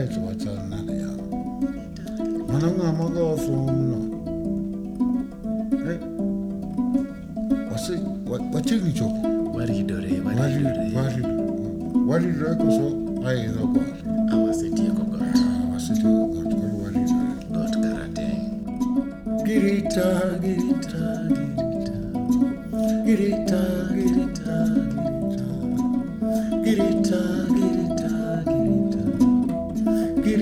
사이즈 맞지 않나냐 많은 girita girita. Girita.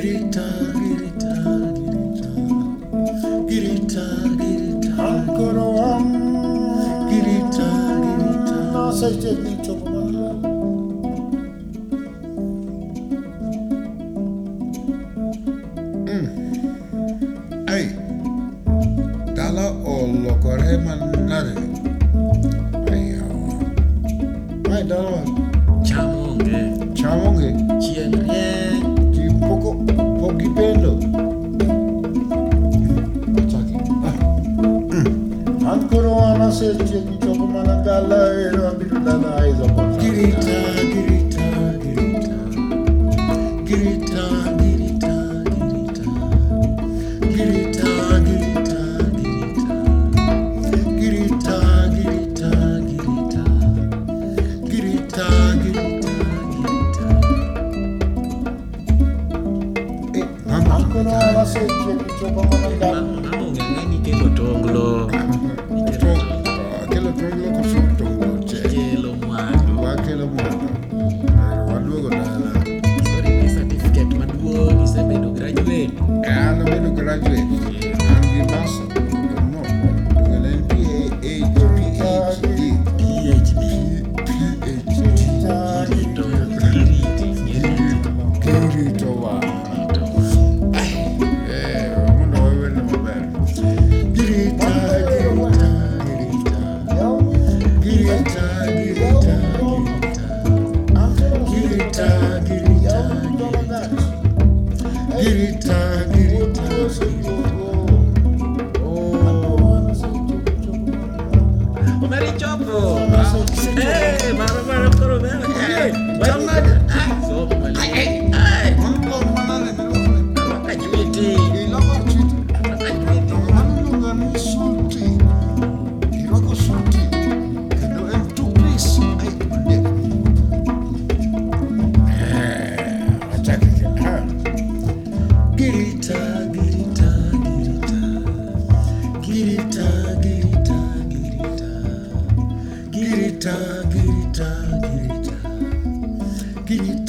Girita, girita, girita, girita, girita. Ancora un girita, girita. No, sei te, mi Koro an asechiegni chopo mana dala ero abiro dala aidho kosa girita girita girita girita girita girita girita girita girita girita girita girita girita girita girita Good looking every time. guitar, guitar.